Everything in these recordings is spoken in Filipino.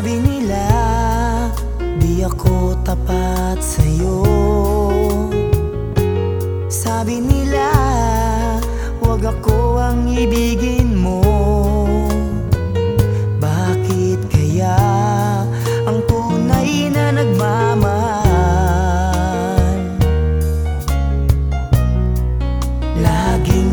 Sabi nila Di ako tapat sa'yo. Sabi nila Huwag ako ang ibigin mo. Bakit kaya Ang tunay na nagmamahal? Laging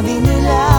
sabi nila